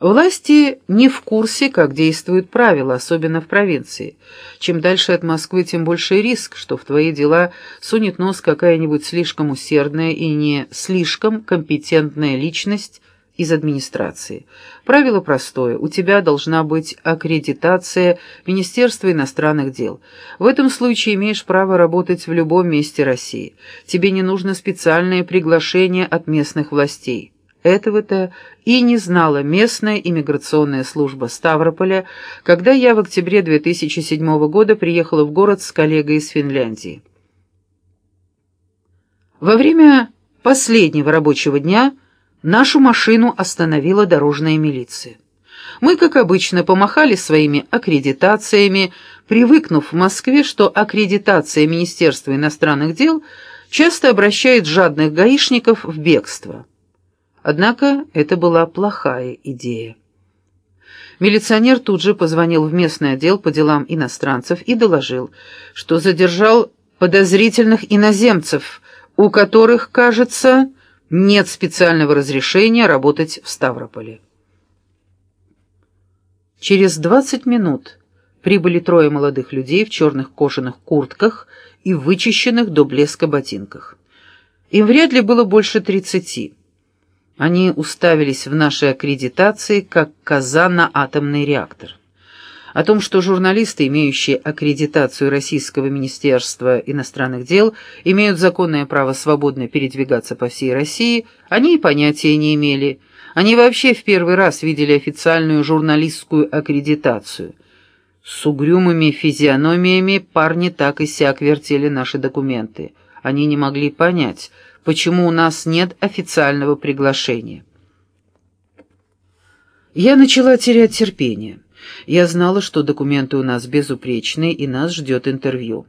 Власти не в курсе, как действуют правила, особенно в провинции. Чем дальше от Москвы, тем больше риск, что в твои дела сунет нос какая-нибудь слишком усердная и не слишком компетентная личность из администрации. Правило простое. У тебя должна быть аккредитация Министерства иностранных дел. В этом случае имеешь право работать в любом месте России. Тебе не нужно специальное приглашение от местных властей. Этого-то и не знала местная иммиграционная служба Ставрополя, когда я в октябре 2007 года приехала в город с коллегой из Финляндии. Во время последнего рабочего дня нашу машину остановила дорожная милиция. Мы, как обычно, помахали своими аккредитациями, привыкнув в Москве, что аккредитация Министерства иностранных дел часто обращает жадных гаишников в бегство. Однако это была плохая идея. Милиционер тут же позвонил в местный отдел по делам иностранцев и доложил, что задержал подозрительных иноземцев, у которых, кажется, нет специального разрешения работать в Ставрополе. Через 20 минут прибыли трое молодых людей в черных кожаных куртках и вычищенных до блеска ботинках. Им вряд ли было больше тридцати. Они уставились в нашей аккредитации, как коза на атомный реактор. О том, что журналисты, имеющие аккредитацию Российского Министерства иностранных дел, имеют законное право свободно передвигаться по всей России, они и понятия не имели. Они вообще в первый раз видели официальную журналистскую аккредитацию. С угрюмыми физиономиями парни так и сяк вертели наши документы. Они не могли понять – почему у нас нет официального приглашения. Я начала терять терпение. Я знала, что документы у нас безупречные, и нас ждет интервью.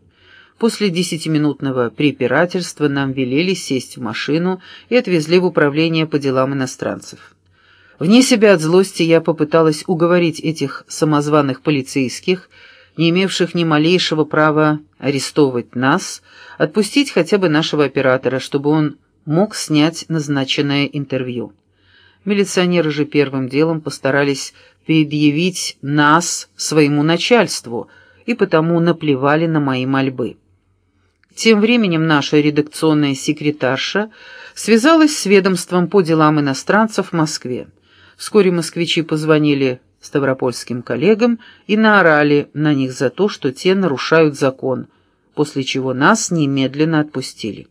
После десятиминутного препирательства нам велели сесть в машину и отвезли в управление по делам иностранцев. Вне себя от злости я попыталась уговорить этих самозваных полицейских, не имевших ни малейшего права арестовывать нас, отпустить хотя бы нашего оператора, чтобы он мог снять назначенное интервью. Милиционеры же первым делом постарались предъявить нас своему начальству и потому наплевали на мои мольбы. Тем временем наша редакционная секретарша связалась с ведомством по делам иностранцев в Москве. Вскоре москвичи позвонили ставропольским коллегам и наорали на них за то, что те нарушают закон, после чего нас немедленно отпустили.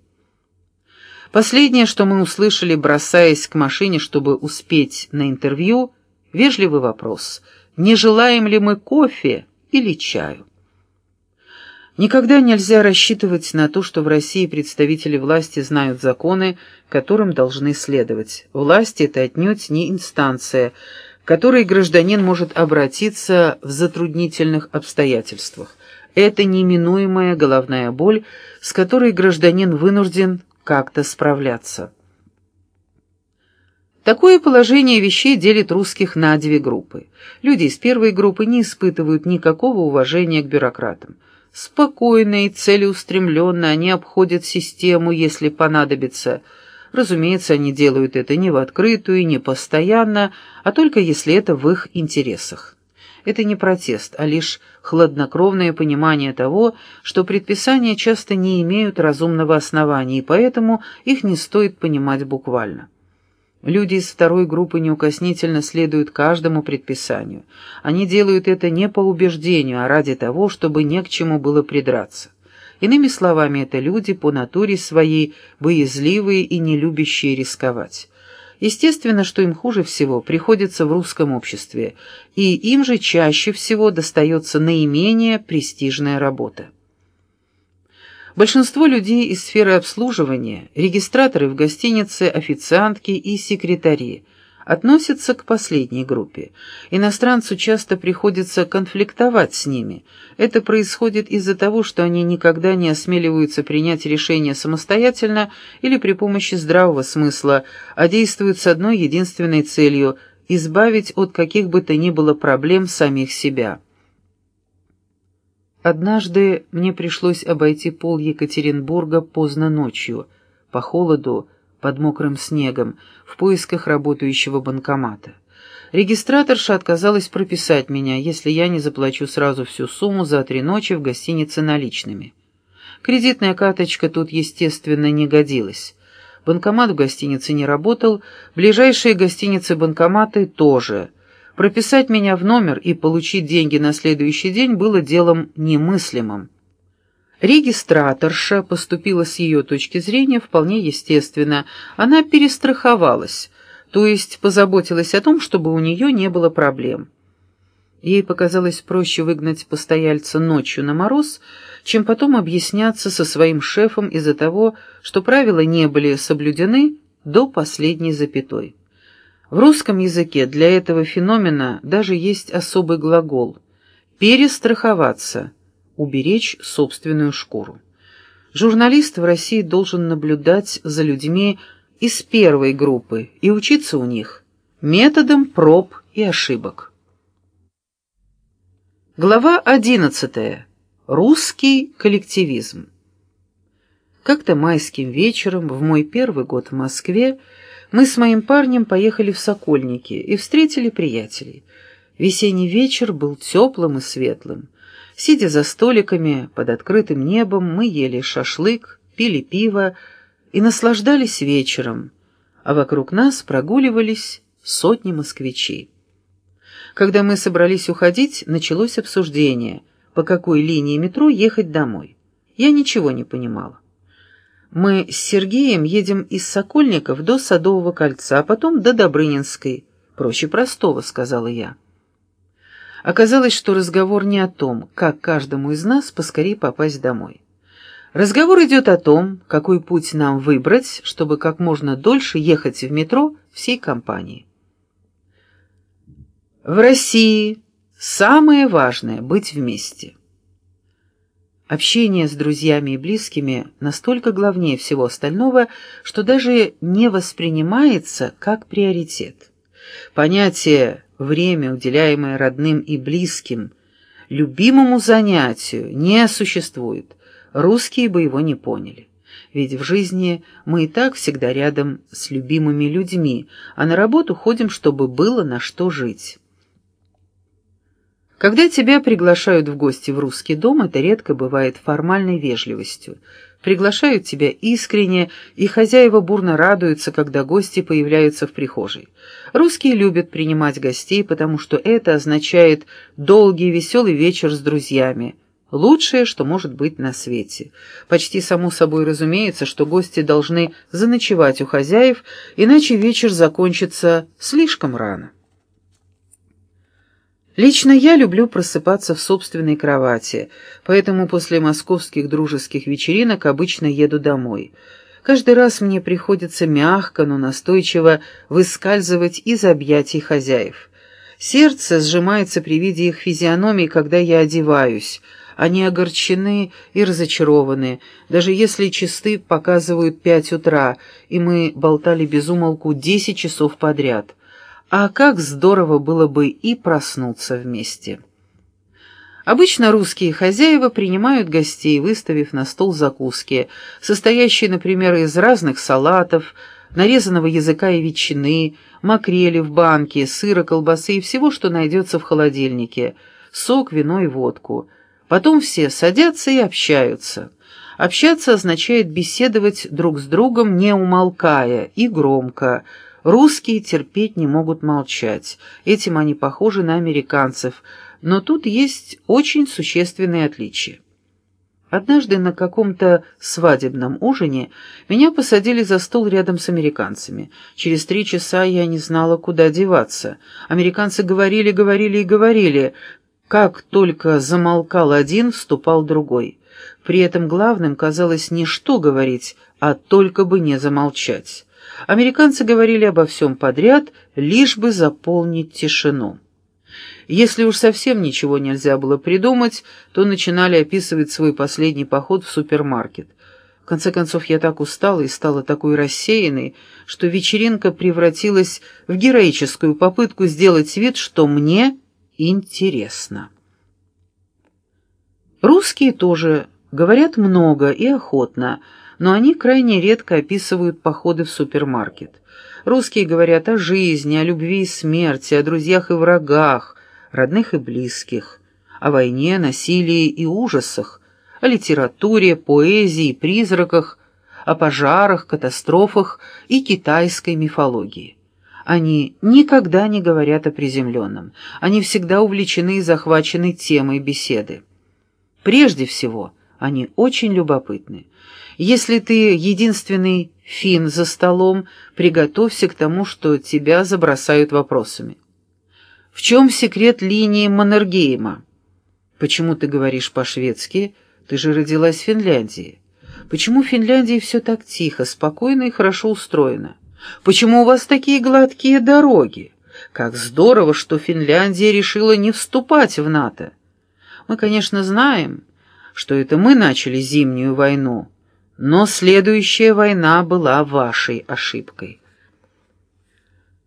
Последнее, что мы услышали, бросаясь к машине, чтобы успеть на интервью, вежливый вопрос, не желаем ли мы кофе или чаю. Никогда нельзя рассчитывать на то, что в России представители власти знают законы, которым должны следовать. Власть — это отнюдь не инстанция — которой гражданин может обратиться в затруднительных обстоятельствах. Это неминуемая головная боль, с которой гражданин вынужден как-то справляться. Такое положение вещей делит русских на две группы. Люди из первой группы не испытывают никакого уважения к бюрократам. Спокойно и целеустремленно они обходят систему, если понадобится – Разумеется, они делают это не в открытую не постоянно, а только если это в их интересах. Это не протест, а лишь хладнокровное понимание того, что предписания часто не имеют разумного основания, и поэтому их не стоит понимать буквально. Люди из второй группы неукоснительно следуют каждому предписанию. Они делают это не по убеждению, а ради того, чтобы не к чему было придраться. Иными словами, это люди по натуре своей боязливые и не любящие рисковать. Естественно, что им хуже всего приходится в русском обществе, и им же чаще всего достается наименее престижная работа. Большинство людей из сферы обслуживания – регистраторы в гостинице, официантки и секретари – относятся к последней группе. Иностранцу часто приходится конфликтовать с ними. Это происходит из-за того, что они никогда не осмеливаются принять решение самостоятельно или при помощи здравого смысла, а действуют с одной единственной целью – избавить от каких бы то ни было проблем самих себя. Однажды мне пришлось обойти пол Екатеринбурга поздно ночью, по холоду, под мокрым снегом, в поисках работающего банкомата. Регистраторша отказалась прописать меня, если я не заплачу сразу всю сумму за три ночи в гостинице наличными. Кредитная карточка тут, естественно, не годилась. Банкомат в гостинице не работал, ближайшие гостиницы-банкоматы тоже. Прописать меня в номер и получить деньги на следующий день было делом немыслимым. Регистраторша поступила с ее точки зрения вполне естественно. Она перестраховалась, то есть позаботилась о том, чтобы у нее не было проблем. Ей показалось проще выгнать постояльца ночью на мороз, чем потом объясняться со своим шефом из-за того, что правила не были соблюдены до последней запятой. В русском языке для этого феномена даже есть особый глагол «перестраховаться», «уберечь собственную шкуру». Журналист в России должен наблюдать за людьми из первой группы и учиться у них методом проб и ошибок. Глава 11. Русский коллективизм. Как-то майским вечером, в мой первый год в Москве, мы с моим парнем поехали в Сокольники и встретили приятелей. Весенний вечер был теплым и светлым. Сидя за столиками под открытым небом, мы ели шашлык, пили пиво и наслаждались вечером, а вокруг нас прогуливались сотни москвичей. Когда мы собрались уходить, началось обсуждение, по какой линии метро ехать домой. Я ничего не понимала. Мы с Сергеем едем из Сокольников до Садового кольца, а потом до Добрынинской. Проще простого, сказала я. Оказалось, что разговор не о том, как каждому из нас поскорее попасть домой. Разговор идет о том, какой путь нам выбрать, чтобы как можно дольше ехать в метро всей компанией. В России самое важное — быть вместе. Общение с друзьями и близкими настолько главнее всего остального, что даже не воспринимается как приоритет. Понятие «время, уделяемое родным и близким», любимому занятию не существует. Русские бы его не поняли. Ведь в жизни мы и так всегда рядом с любимыми людьми, а на работу ходим, чтобы было на что жить. Когда тебя приглашают в гости в русский дом, это редко бывает формальной вежливостью. Приглашают тебя искренне, и хозяева бурно радуются, когда гости появляются в прихожей. Русские любят принимать гостей, потому что это означает долгий веселый вечер с друзьями. Лучшее, что может быть на свете. Почти само собой разумеется, что гости должны заночевать у хозяев, иначе вечер закончится слишком рано. Лично я люблю просыпаться в собственной кровати, поэтому после московских дружеских вечеринок обычно еду домой. Каждый раз мне приходится мягко, но настойчиво выскальзывать из объятий хозяев. Сердце сжимается при виде их физиономий, когда я одеваюсь. Они огорчены и разочарованы, даже если часы показывают пять утра, и мы болтали без умолку десять часов подряд. А как здорово было бы и проснуться вместе. Обычно русские хозяева принимают гостей, выставив на стол закуски, состоящие, например, из разных салатов, нарезанного языка и ветчины, макрели в банке, сыра, колбасы и всего, что найдется в холодильнике, сок, вино и водку. Потом все садятся и общаются. Общаться означает беседовать друг с другом, не умолкая, и громко – Русские терпеть не могут молчать. Этим они похожи на американцев, но тут есть очень существенные отличия. Однажды на каком-то свадебном ужине меня посадили за стол рядом с американцами. Через три часа я не знала, куда деваться. Американцы говорили, говорили и говорили. Как только замолкал один, вступал другой. При этом главным казалось не что говорить, а только бы не замолчать. Американцы говорили обо всем подряд, лишь бы заполнить тишину. Если уж совсем ничего нельзя было придумать, то начинали описывать свой последний поход в супермаркет. В конце концов, я так устала и стала такой рассеянной, что вечеринка превратилась в героическую попытку сделать вид, что мне интересно. Русские тоже говорят много и охотно, но они крайне редко описывают походы в супермаркет. Русские говорят о жизни, о любви и смерти, о друзьях и врагах, родных и близких, о войне, насилии и ужасах, о литературе, поэзии, призраках, о пожарах, катастрофах и китайской мифологии. Они никогда не говорят о приземленном, они всегда увлечены и захвачены темой беседы. Прежде всего, они очень любопытны. Если ты единственный фин за столом, приготовься к тому, что тебя забросают вопросами. В чем секрет линии Маннергейма? Почему ты говоришь по-шведски? Ты же родилась в Финляндии. Почему в Финляндии все так тихо, спокойно и хорошо устроено? Почему у вас такие гладкие дороги? Как здорово, что Финляндия решила не вступать в НАТО. Мы, конечно, знаем, что это мы начали зимнюю войну, но следующая война была вашей ошибкой.